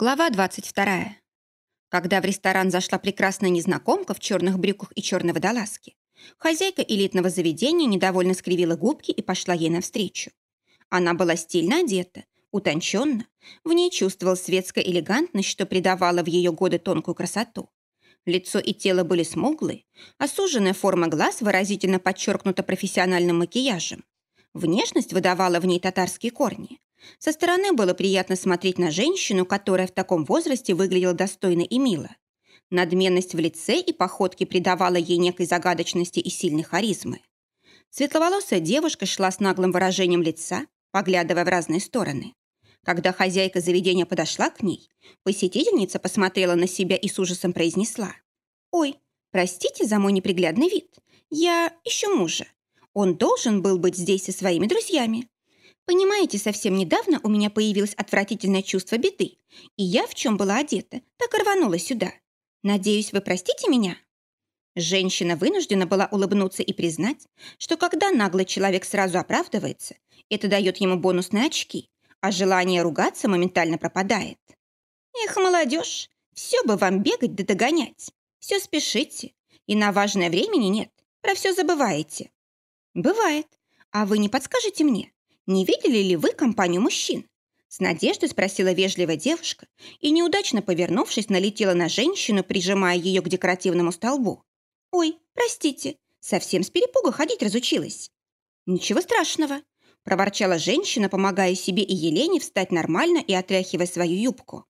Глава 22. Когда в ресторан зашла прекрасная незнакомка в черных брюках и черной водолазке, хозяйка элитного заведения недовольно скривила губки и пошла ей навстречу. Она была стильно одета, утонченно, в ней чувствовал светская элегантность, что придавала в ее годы тонкую красоту. Лицо и тело были смуглые, а суженная форма глаз выразительно подчеркнута профессиональным макияжем. Внешность выдавала в ней татарские корни. Со стороны было приятно смотреть на женщину, которая в таком возрасте выглядела достойно и мило. Надменность в лице и походке придавала ей некой загадочности и сильной харизмы. Светловолосая девушка шла с наглым выражением лица, поглядывая в разные стороны. Когда хозяйка заведения подошла к ней, посетительница посмотрела на себя и с ужасом произнесла. «Ой, простите за мой неприглядный вид. Я ищу мужа. Он должен был быть здесь со своими друзьями. Понимаете, совсем недавно у меня появилось отвратительное чувство беды, и я в чем была одета, так рванула сюда. Надеюсь, вы простите меня?» Женщина вынуждена была улыбнуться и признать, что когда наглый человек сразу оправдывается, это дает ему бонусные очки, а желание ругаться моментально пропадает. «Эх, молодежь, все бы вам бегать да догонять. Все спешите, и на важное времени нет, про все забываете». «Бывает. А вы не подскажете мне, «Не видели ли вы компанию мужчин?» С надеждой спросила вежливая девушка и, неудачно повернувшись, налетела на женщину, прижимая ее к декоративному столбу. «Ой, простите, совсем с перепуга ходить разучилась». «Ничего страшного», – проворчала женщина, помогая себе и Елене встать нормально и отряхивая свою юбку.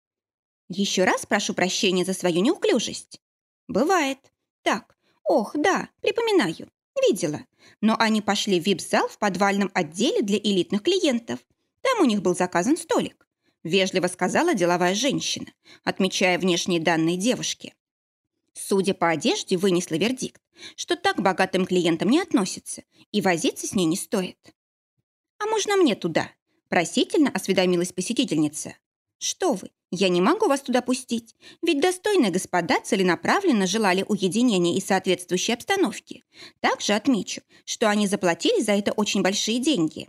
«Еще раз прошу прощения за свою неуклюжесть». «Бывает. Так, ох, да, припоминаю. Видела. Но они пошли в вип-зал в подвальном отделе для элитных клиентов. Там у них был заказан столик. Вежливо сказала деловая женщина, отмечая внешние данные девушки. Судя по одежде, вынесла вердикт, что так богатым клиентам не относится и возиться с ней не стоит. «А можно мне туда?» – просительно осведомилась посетительница. «Что вы, я не могу вас туда пустить, ведь достойные господа целенаправленно желали уединения и соответствующей обстановки. Также отмечу, что они заплатили за это очень большие деньги».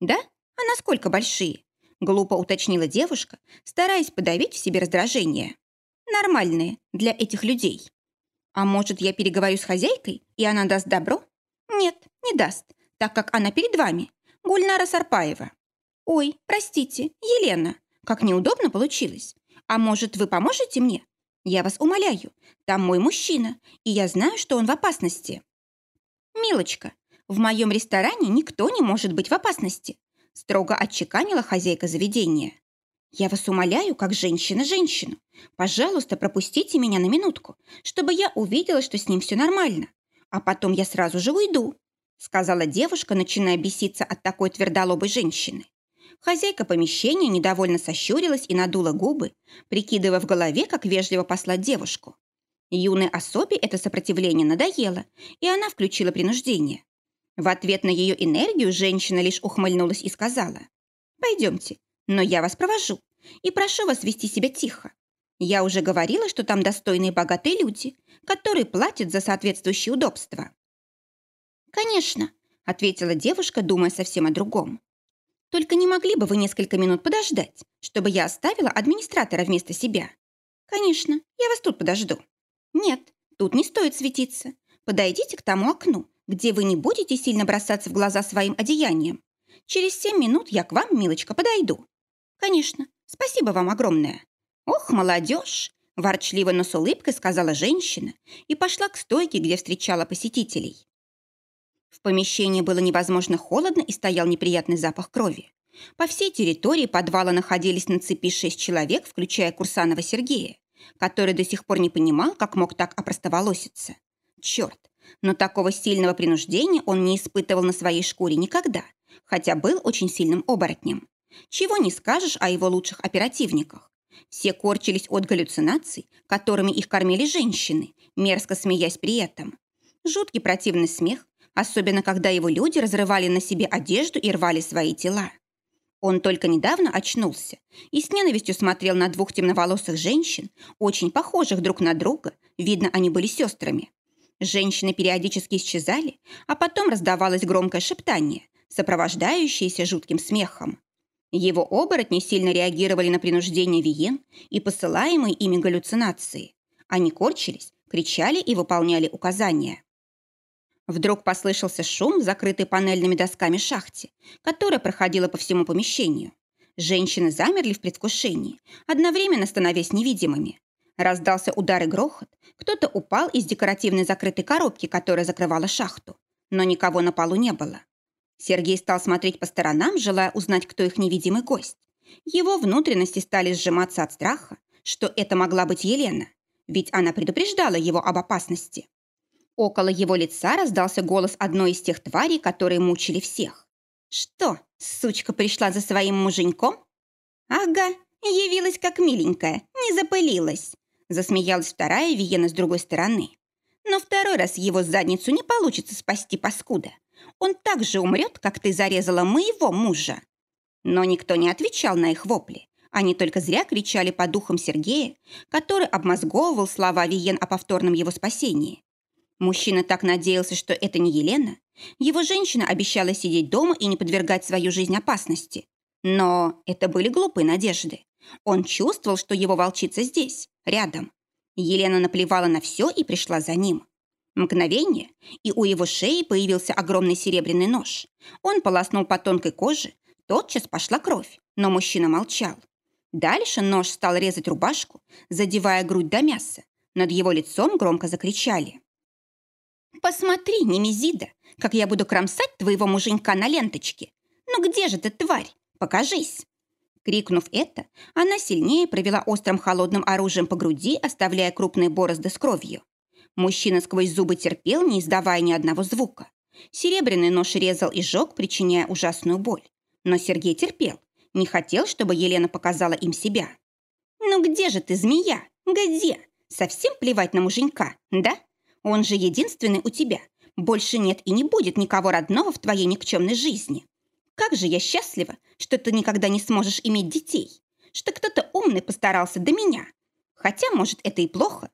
«Да? А насколько большие?» – глупо уточнила девушка, стараясь подавить в себе раздражение. «Нормальные для этих людей». «А может, я переговорю с хозяйкой, и она даст добро?» «Нет, не даст, так как она перед вами. Гульнара Сарпаева». «Ой, простите, Елена», как неудобно получилось. А может, вы поможете мне? Я вас умоляю. Там мой мужчина, и я знаю, что он в опасности. Милочка, в моем ресторане никто не может быть в опасности, строго отчеканила хозяйка заведения. Я вас умоляю, как женщина женщину. Пожалуйста, пропустите меня на минутку, чтобы я увидела, что с ним все нормально. А потом я сразу же уйду, сказала девушка, начиная беситься от такой твердолобой женщины. Хозяйка помещения недовольно сощурилась и надула губы, прикидывая в голове, как вежливо послать девушку. Юной особе это сопротивление надоело, и она включила принуждение. В ответ на ее энергию женщина лишь ухмыльнулась и сказала, «Пойдемте, но я вас провожу и прошу вас вести себя тихо. Я уже говорила, что там достойные богатые люди, которые платят за соответствующие удобства». «Конечно», — ответила девушка, думая совсем о другом. Только не могли бы вы несколько минут подождать, чтобы я оставила администратора вместо себя? Конечно, я вас тут подожду. Нет, тут не стоит светиться. Подойдите к тому окну, где вы не будете сильно бросаться в глаза своим одеянием. Через семь минут я к вам, милочка, подойду. Конечно, спасибо вам огромное. Ох, молодежь! Ворчливо, но с улыбкой сказала женщина и пошла к стойке, где встречала посетителей. В помещении было невозможно холодно и стоял неприятный запах крови. По всей территории подвала находились на цепи шесть человек, включая Курсанова Сергея, который до сих пор не понимал, как мог так опростоволоситься. Черт, но такого сильного принуждения он не испытывал на своей шкуре никогда, хотя был очень сильным оборотнем. Чего не скажешь о его лучших оперативниках. Все корчились от галлюцинаций, которыми их кормили женщины, мерзко смеясь при этом. Жуткий противный смех, особенно когда его люди разрывали на себе одежду и рвали свои тела. Он только недавно очнулся и с ненавистью смотрел на двух темноволосых женщин, очень похожих друг на друга, видно, они были сестрами. Женщины периодически исчезали, а потом раздавалось громкое шептание, сопровождающееся жутким смехом. Его оборотни сильно реагировали на принуждение Виен и посылаемые ими галлюцинации. Они корчились, кричали и выполняли указания. Вдруг послышался шум в закрытой панельными досками шахте, которая проходила по всему помещению. Женщины замерли в предвкушении, одновременно становясь невидимыми. Раздался удар и грохот, кто-то упал из декоративной закрытой коробки, которая закрывала шахту, но никого на полу не было. Сергей стал смотреть по сторонам, желая узнать, кто их невидимый гость. Его внутренности стали сжиматься от страха, что это могла быть Елена, ведь она предупреждала его об опасности. Около его лица раздался голос одной из тех тварей, которые мучили всех. «Что, сучка пришла за своим муженьком?» «Ага, явилась как миленькая, не запылилась», засмеялась вторая Виена с другой стороны. «Но второй раз его задницу не получится спасти паскуда. Он так же умрет, как ты зарезала моего мужа». Но никто не отвечал на их вопли. Они только зря кричали по духам Сергея, который обмозговывал слова Виен о повторном его спасении. Мужчина так надеялся, что это не Елена. Его женщина обещала сидеть дома и не подвергать свою жизнь опасности. Но это были глупые надежды. Он чувствовал, что его волчица здесь, рядом. Елена наплевала на все и пришла за ним. Мгновение, и у его шеи появился огромный серебряный нож. Он полоснул по тонкой коже, тотчас пошла кровь, но мужчина молчал. Дальше нож стал резать рубашку, задевая грудь до мяса. Над его лицом громко закричали. «Посмотри, Немезида, как я буду кромсать твоего муженька на ленточке! Ну где же ты, тварь? Покажись!» Крикнув это, она сильнее провела острым холодным оружием по груди, оставляя крупные борозды с кровью. Мужчина сквозь зубы терпел, не издавая ни одного звука. Серебряный нож резал и жег, причиняя ужасную боль. Но Сергей терпел, не хотел, чтобы Елена показала им себя. «Ну где же ты, змея? Где? Совсем плевать на муженька, да?» Он же единственный у тебя. Больше нет и не будет никого родного в твоей никчемной жизни. Как же я счастлива, что ты никогда не сможешь иметь детей. Что кто-то умный постарался до меня. Хотя, может, это и плохо.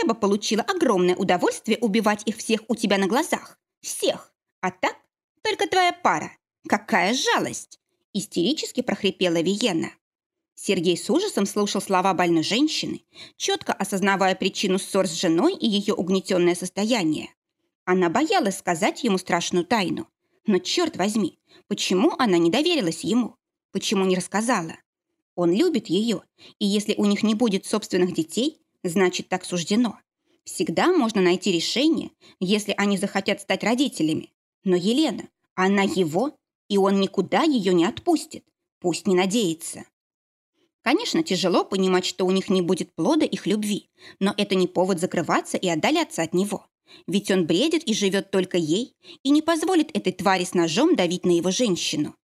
Я бы получила огромное удовольствие убивать их всех у тебя на глазах. Всех. А так, только твоя пара. Какая жалость!» Истерически прохрипела Виена. Сергей с ужасом слушал слова больной женщины, четко осознавая причину ссор с женой и ее угнетенное состояние. Она боялась сказать ему страшную тайну. Но, черт возьми, почему она не доверилась ему? Почему не рассказала? Он любит ее, и если у них не будет собственных детей, значит, так суждено. Всегда можно найти решение, если они захотят стать родителями. Но Елена, она его, и он никуда ее не отпустит. Пусть не надеется. Конечно, тяжело понимать, что у них не будет плода их любви, но это не повод закрываться и отдаляться от него. Ведь он бредит и живет только ей, и не позволит этой твари с ножом давить на его женщину.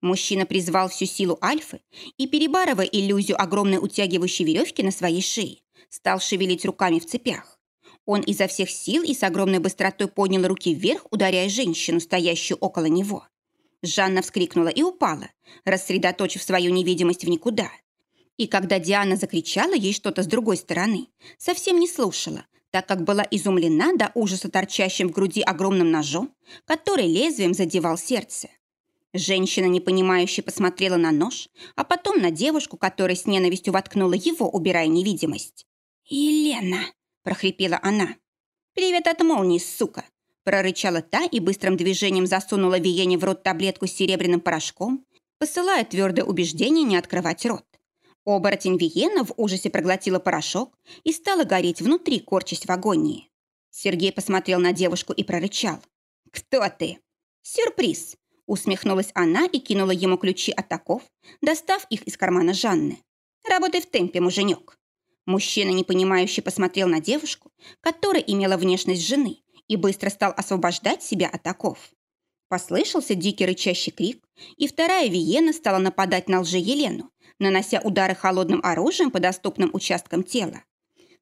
Мужчина призвал всю силу Альфы и, перебарывая иллюзию огромной утягивающей веревки на своей шее, стал шевелить руками в цепях. Он изо всех сил и с огромной быстротой поднял руки вверх, ударяя женщину, стоящую около него. Жанна вскрикнула и упала, рассредоточив свою невидимость в никуда – и когда Диана закричала ей что-то с другой стороны, совсем не слушала, так как была изумлена до ужаса торчащим в груди огромным ножом, который лезвием задевал сердце. Женщина, непонимающе, посмотрела на нож, а потом на девушку, которая с ненавистью воткнула его, убирая невидимость. «Елена!» – прохрипела она. «Привет от молнии, сука!» – прорычала та и быстрым движением засунула Виене в рот таблетку с серебряным порошком, посылая твердое убеждение не открывать рот. Оборотень Виена в ужасе проглотила порошок и стала гореть внутри, корчась в агонии. Сергей посмотрел на девушку и прорычал. «Кто ты?» «Сюрприз!» Усмехнулась она и кинула ему ключи от оков, достав их из кармана Жанны. «Работай в темпе, муженек!» Мужчина, непонимающе, посмотрел на девушку, которая имела внешность жены, и быстро стал освобождать себя от оков. Послышался дикий рычащий крик, и вторая Виена стала нападать на лже Елену, нанося удары холодным оружием по доступным участкам тела.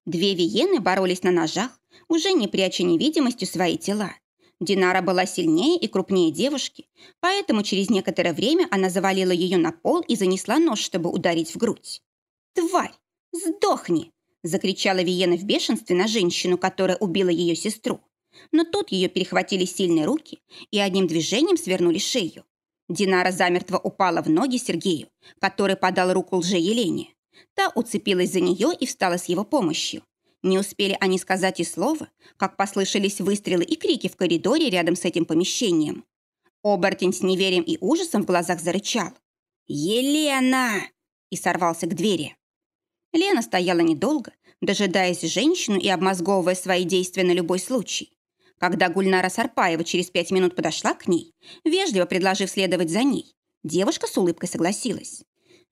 Две виены боролись на ножах, уже не пряча невидимостью свои тела. Динара была сильнее и крупнее девушки, поэтому через некоторое время она завалила ее на пол и занесла нож, чтобы ударить в грудь. «Тварь! Сдохни!» – закричала Виена в бешенстве на женщину, которая убила ее сестру. Но тут ее перехватили сильные руки и одним движением свернули шею. Динара замертво упала в ноги Сергею, который подал руку лже-Елене. Та уцепилась за нее и встала с его помощью. Не успели они сказать и слова, как послышались выстрелы и крики в коридоре рядом с этим помещением. Оборотень с неверием и ужасом в глазах зарычал. «Елена!» и сорвался к двери. Лена стояла недолго, дожидаясь женщину и обмозговывая свои действия на любой случай. Когда Гульнара Сарпаева через пять минут подошла к ней, вежливо предложив следовать за ней, девушка с улыбкой согласилась.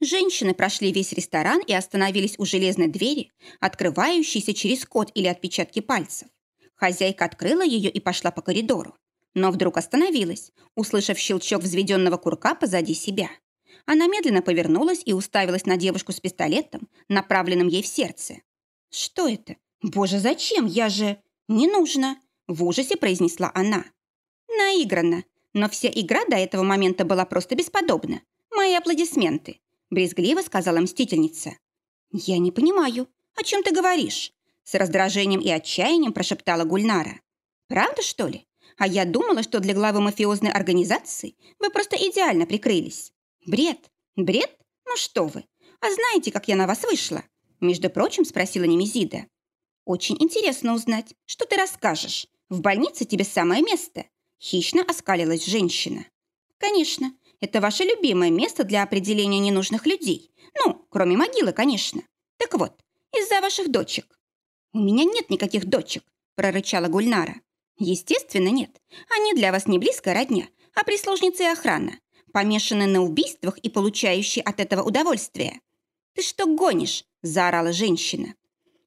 Женщины прошли весь ресторан и остановились у железной двери, открывающейся через код или отпечатки пальцев. Хозяйка открыла ее и пошла по коридору. Но вдруг остановилась, услышав щелчок взведенного курка позади себя. Она медленно повернулась и уставилась на девушку с пистолетом, направленным ей в сердце. «Что это? Боже, зачем? Я же... Не нужно!» В ужасе произнесла она. «Наигранно. Но вся игра до этого момента была просто бесподобна. Мои аплодисменты брезгливо сказала мстительница. «Я не понимаю, о чем ты говоришь?» С раздражением и отчаянием прошептала Гульнара. «Правда, что ли? А я думала, что для главы мафиозной организации вы просто идеально прикрылись. Бред? Бред? Ну что вы? А знаете, как я на вас вышла?» Между прочим, спросила Немезида. «Очень интересно узнать, что ты расскажешь. В больнице тебе самое место». Хищно оскалилась женщина. «Конечно, это ваше любимое место для определения ненужных людей. Ну, кроме могилы, конечно. Так вот, из-за ваших дочек». «У меня нет никаких дочек», – прорычала Гульнара. «Естественно, нет. Они для вас не близкая родня, а прислужница и охрана, помешанные на убийствах и получающие от этого удовольствие». «Ты что гонишь?» – заорала женщина.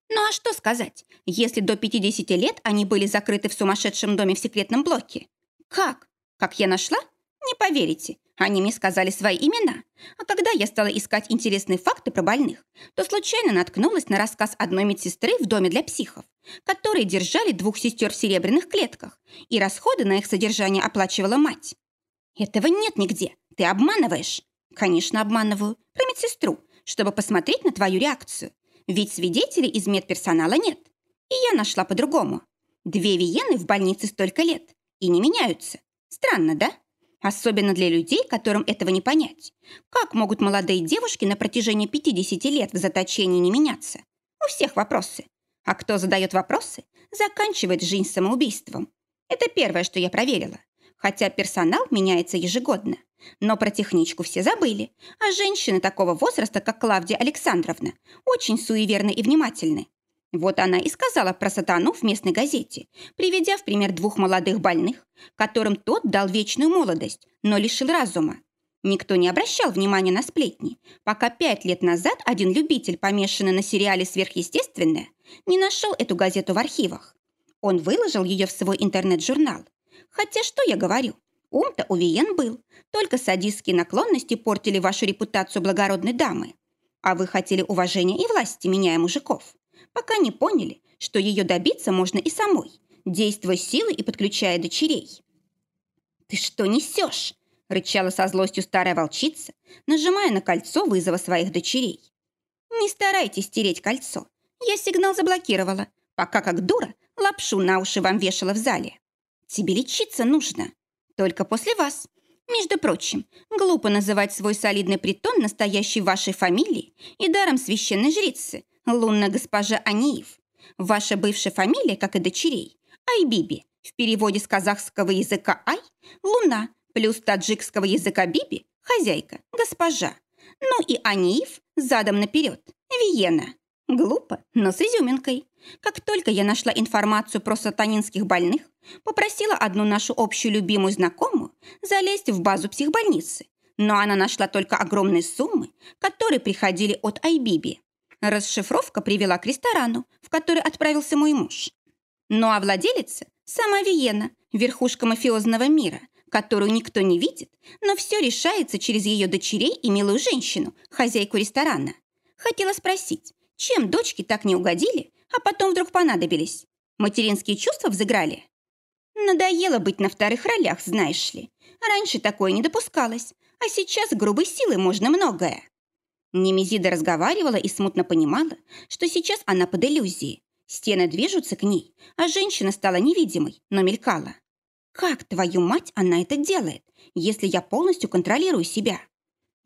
«Ну а что сказать, если до 50 лет они были закрыты в сумасшедшем доме в секретном блоке? Как? Как я нашла? Не поверите, они мне сказали свои имена. А когда я стала искать интересные факты про больных, то случайно наткнулась на рассказ одной медсестры в доме для психов, которые держали двух сестер в серебряных клетках, и расходы на их содержание оплачивала мать. Этого нет нигде. Ты обманываешь. Конечно, обманываю. Про медсестру, чтобы посмотреть на твою реакцию. Ведь свидетелей из медперсонала нет. И я нашла по-другому. Две виены в больнице столько лет. И не меняются. Странно, да? Особенно для людей, которым этого не понять. Как могут молодые девушки на протяжении 50 лет в заточении не меняться? У всех вопросы. А кто задает вопросы, заканчивает жизнь самоубийством. Это первое, что я проверила. Хотя персонал меняется ежегодно. Но про техничку все забыли. А женщины такого возраста, как Клавдия Александровна, очень суеверны и внимательны. Вот она и сказала про сатану в местной газете, приведя в пример двух молодых больных, которым тот дал вечную молодость, но лишил разума. Никто не обращал внимания на сплетни, пока пять лет назад один любитель, помешанный на сериале «Сверхъестественное», не нашел эту газету в архивах. Он выложил ее в свой интернет-журнал. Хотя что я говорю? Ум-то у Виен был. Только садистские наклонности портили вашу репутацию благородной дамы. А вы хотели уважения и власти, меняя мужиков пока не поняли, что ее добиться можно и самой, действуя силой и подключая дочерей. «Ты что несешь?» – рычала со злостью старая волчица, нажимая на кольцо вызова своих дочерей. «Не старайтесь стереть кольцо. Я сигнал заблокировала, пока как дура лапшу на уши вам вешала в зале. Тебе лечиться нужно. Только после вас. Между прочим, глупо называть свой солидный притон настоящей вашей фамилией и даром священной жрицы, лунная госпожа Аниев. Ваша бывшая фамилия, как и дочерей, Айбиби. В переводе с казахского языка Ай – луна, плюс таджикского языка Биби – хозяйка, госпожа. Ну и Аниев задом наперед – Виена. Глупо, но с изюминкой. Как только я нашла информацию про сатанинских больных, попросила одну нашу общую любимую знакомую залезть в базу психбольницы, но она нашла только огромные суммы, которые приходили от Айбиби. Расшифровка привела к ресторану, в который отправился мой муж. Ну а владелица – сама Виена, верхушка мафиозного мира, которую никто не видит, но все решается через ее дочерей и милую женщину, хозяйку ресторана. Хотела спросить, чем дочки так не угодили, а потом вдруг понадобились? Материнские чувства взыграли? Надоело быть на вторых ролях, знаешь ли. Раньше такое не допускалось, а сейчас грубой силой можно многое. Немезида разговаривала и смутно понимала, что сейчас она под иллюзией. Стены движутся к ней, а женщина стала невидимой, но мелькала. Как, твою мать, она это делает, если я полностью контролирую себя?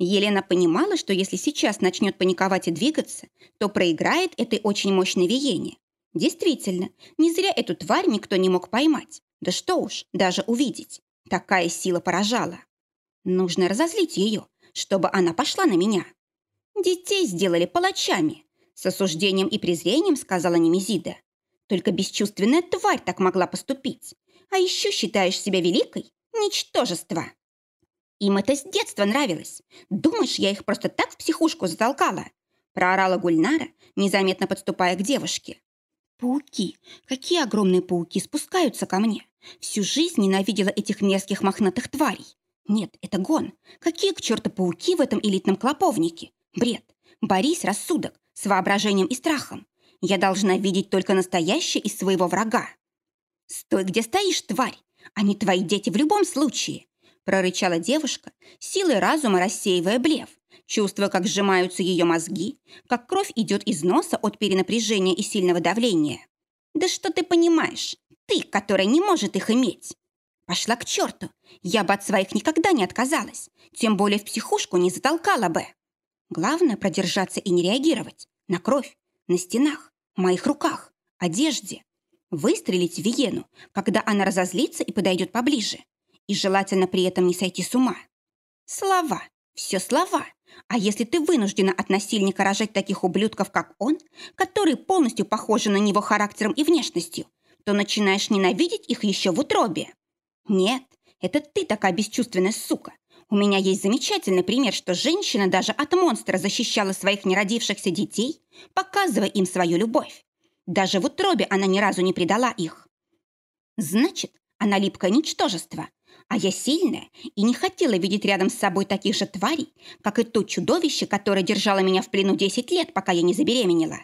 Елена понимала, что если сейчас начнет паниковать и двигаться, то проиграет этой очень мощной Виене. Действительно, не зря эту тварь никто не мог поймать. Да что уж, даже увидеть. Такая сила поражала. Нужно разозлить ее, чтобы она пошла на меня. Детей сделали палачами. С осуждением и презрением сказала Немезида. Только бесчувственная тварь так могла поступить. А еще считаешь себя великой? Ничтожество. Им это с детства нравилось. Думаешь, я их просто так в психушку затолкала? Проорала Гульнара, незаметно подступая к девушке. Пауки, какие огромные пауки спускаются ко мне. Всю жизнь ненавидела этих мерзких мохнатых тварей. Нет, это гон. Какие к черту пауки в этом элитном клоповнике? Бред. Борись, рассудок, с воображением и страхом. Я должна видеть только настоящее из своего врага. Стой, где стоишь, тварь. Они твои дети в любом случае. Прорычала девушка, силой разума рассеивая блеф, чувствуя, как сжимаются ее мозги, как кровь идет из носа от перенапряжения и сильного давления. «Да что ты понимаешь? Ты, которая не может их иметь!» «Пошла к черту! Я бы от своих никогда не отказалась, тем более в психушку не затолкала бы!» Главное – продержаться и не реагировать. На кровь, на стенах, моих руках, одежде. Выстрелить в Виену, когда она разозлится и подойдет поближе. И желательно при этом не сойти с ума. Слова, все слова. А если ты вынуждена от насильника рожать таких ублюдков, как он, которые полностью похожи на него характером и внешностью, то начинаешь ненавидеть их еще в утробе. Нет, это ты такая бесчувственная сука. У меня есть замечательный пример, что женщина даже от монстра защищала своих неродившихся детей, показывая им свою любовь. Даже в утробе она ни разу не предала их. Значит, она липкое ничтожество, а я сильная и не хотела видеть рядом с собой таких же тварей, как и то чудовище, которое держало меня в плену 10 лет, пока я не забеременела.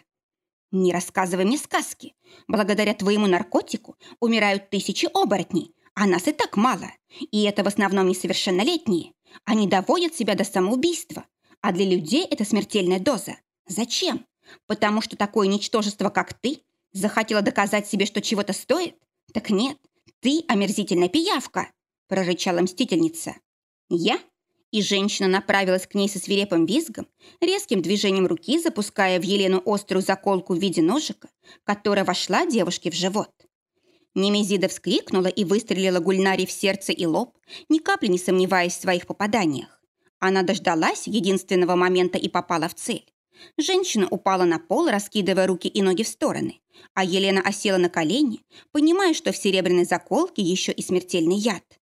Не рассказывай мне сказки. Благодаря твоему наркотику умирают тысячи оборотней, а нас и так мало. И это в основном несовершеннолетние. Они доводят себя до самоубийства. А для людей это смертельная доза. Зачем? Потому что такое ничтожество, как ты, захотела доказать себе, что чего-то стоит? Так нет, ты омерзительная пиявка прорычала мстительница. «Я?» И женщина направилась к ней со свирепым визгом, резким движением руки запуская в Елену острую заколку в виде ножика, которая вошла девушке в живот. Немезида вскрикнула и выстрелила Гульнаре в сердце и лоб, ни капли не сомневаясь в своих попаданиях. Она дождалась единственного момента и попала в цель. Женщина упала на пол, раскидывая руки и ноги в стороны, а Елена осела на колени, понимая, что в серебряной заколке еще и смертельный яд.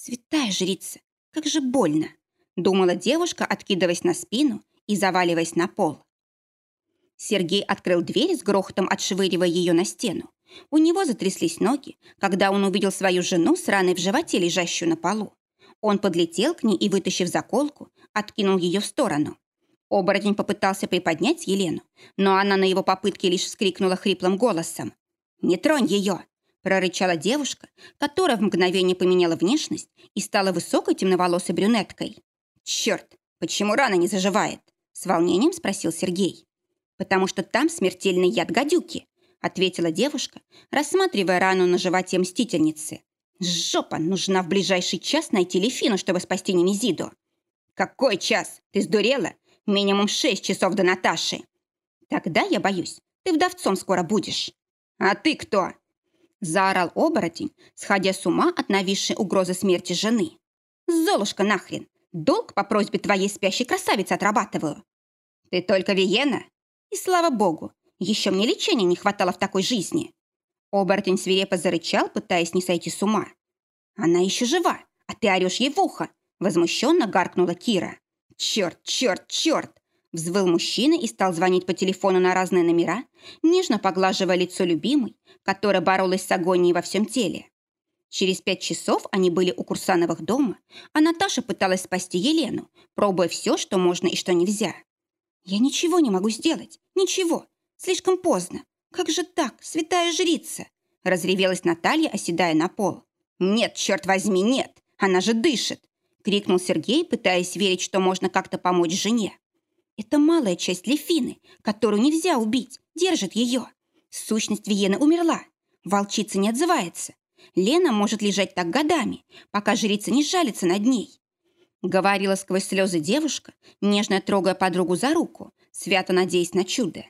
«Святая жрица, как же больно!» думала девушка, откидываясь на спину и заваливаясь на пол. Сергей открыл дверь с грохотом, отшвыривая ее на стену. У него затряслись ноги, когда он увидел свою жену с раной в животе, лежащую на полу. Он подлетел к ней и, вытащив заколку, откинул ее в сторону. Оборотень попытался приподнять Елену, но она на его попытки лишь вскрикнула хриплым голосом. «Не тронь ее! Прорычала девушка, которая в мгновение поменяла внешность и стала высокой темноволосой брюнеткой. «Черт, почему рана не заживает?» с волнением спросил Сергей. «Потому что там смертельный яд гадюки», ответила девушка, рассматривая рану на животе мстительницы. «Жопа! Нужна в ближайший час найти Лефину, чтобы спасти Немезиду». «Какой час? Ты сдурела? Минимум шесть часов до Наташи». «Тогда, я боюсь, ты вдовцом скоро будешь». «А ты кто?» Заорал оборотень, сходя с ума от нависшей угрозы смерти жены. «Золушка нахрен! Долг по просьбе твоей спящей красавицы отрабатываю!» «Ты только Виена?» «И слава богу! Еще мне лечения не хватало в такой жизни!» Оборотень свирепо зарычал, пытаясь не сойти с ума. «Она еще жива, а ты орешь ей в ухо!» Возмущенно гаркнула Кира. «Черт, черт, черт! Взвыл мужчина и стал звонить по телефону на разные номера, нежно поглаживая лицо любимой, которая боролась с агонией во всем теле. Через пять часов они были у Курсановых дома, а Наташа пыталась спасти Елену, пробуя все, что можно и что нельзя. «Я ничего не могу сделать. Ничего. Слишком поздно. Как же так, святая жрица?» Разревелась Наталья, оседая на пол. «Нет, черт возьми, нет! Она же дышит!» Крикнул Сергей, пытаясь верить, что можно как-то помочь жене. Это малая часть Лефины, которую нельзя убить, держит ее. Сущность Виены умерла. Волчица не отзывается. Лена может лежать так годами, пока жрица не жалится над ней. Говорила сквозь слезы девушка, нежно трогая подругу за руку, свято надеясь на чудо.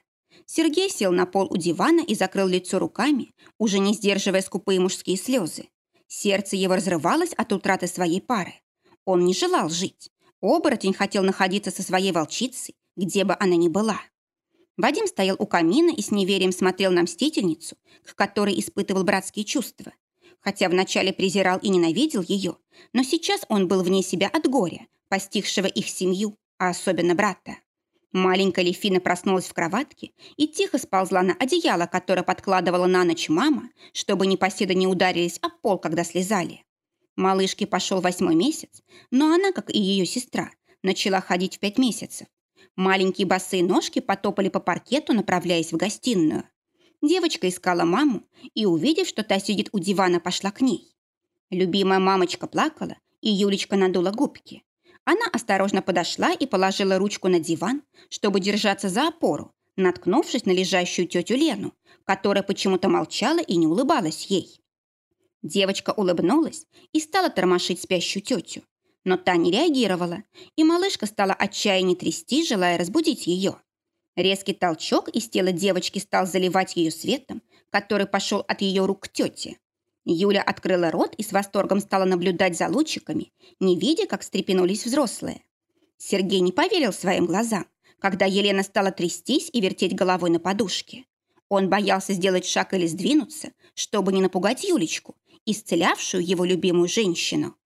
Сергей сел на пол у дивана и закрыл лицо руками, уже не сдерживая скупые мужские слезы. Сердце его разрывалось от утраты своей пары. Он не желал жить. Оборотень хотел находиться со своей волчицей, где бы она ни была. Вадим стоял у камина и с неверием смотрел на мстительницу, к которой испытывал братские чувства. Хотя вначале презирал и ненавидел ее, но сейчас он был вне себя от горя, постигшего их семью, а особенно брата. Маленькая Лефина проснулась в кроватке и тихо сползла на одеяло, которое подкладывала на ночь мама, чтобы непоседы не ударились об пол, когда слезали. Малышке пошел восьмой месяц, но она, как и ее сестра, начала ходить в пять месяцев. Маленькие босые ножки потопали по паркету, направляясь в гостиную. Девочка искала маму и, увидев, что та сидит у дивана, пошла к ней. Любимая мамочка плакала, и Юлечка надула губки. Она осторожно подошла и положила ручку на диван, чтобы держаться за опору, наткнувшись на лежащую тетю Лену, которая почему-то молчала и не улыбалась ей. Девочка улыбнулась и стала тормошить спящую тетю. Но та не реагировала, и малышка стала отчаянно трясти, желая разбудить ее. Резкий толчок из тела девочки стал заливать ее светом, который пошел от ее рук к тете. Юля открыла рот и с восторгом стала наблюдать за лучиками, не видя, как встрепенулись взрослые. Сергей не поверил своим глазам, когда Елена стала трястись и вертеть головой на подушке. Он боялся сделать шаг или сдвинуться, чтобы не напугать Юлечку, исцелявшую его любимую женщину.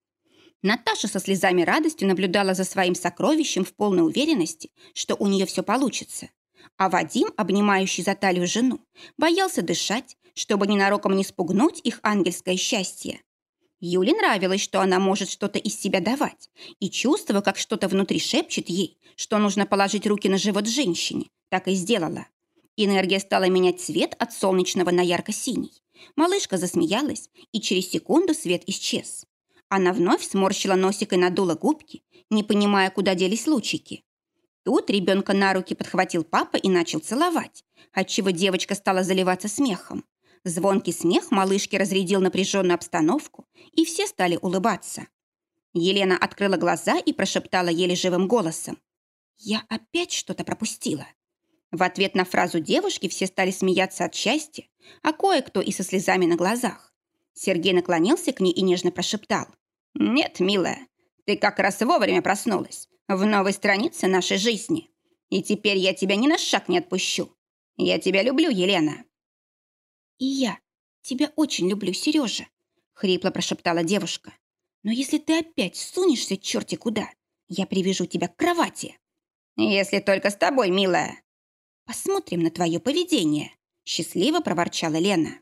Наташа со слезами радости наблюдала за своим сокровищем в полной уверенности, что у нее все получится. А Вадим, обнимающий за талию жену, боялся дышать чтобы ненароком не спугнуть их ангельское счастье. Юле нравилось, что она может что-то из себя давать, и чувствуя, как что-то внутри шепчет ей, что нужно положить руки на живот женщине, так и сделала. Энергия стала менять цвет от солнечного на ярко-синий. Малышка засмеялась, и через секунду свет исчез. Она вновь сморщила носик и надула губки, не понимая, куда делись лучики. Тут ребенка на руки подхватил папа и начал целовать, отчего девочка стала заливаться смехом. Звонкий смех малышки разрядил напряженную обстановку, и все стали улыбаться. Елена открыла глаза и прошептала еле живым голосом. «Я опять что-то пропустила». В ответ на фразу девушки все стали смеяться от счастья, а кое-кто и со слезами на глазах. Сергей наклонился к ней и нежно прошептал. «Нет, милая, ты как раз вовремя проснулась в новой странице нашей жизни. И теперь я тебя ни на шаг не отпущу. Я тебя люблю, Елена». «И я тебя очень люблю, Сережа», — хрипло прошептала девушка. «Но если ты опять сунешься черти куда, я привяжу тебя к кровати». «Если только с тобой, милая». «Посмотрим на твое поведение», — счастливо проворчала Лена.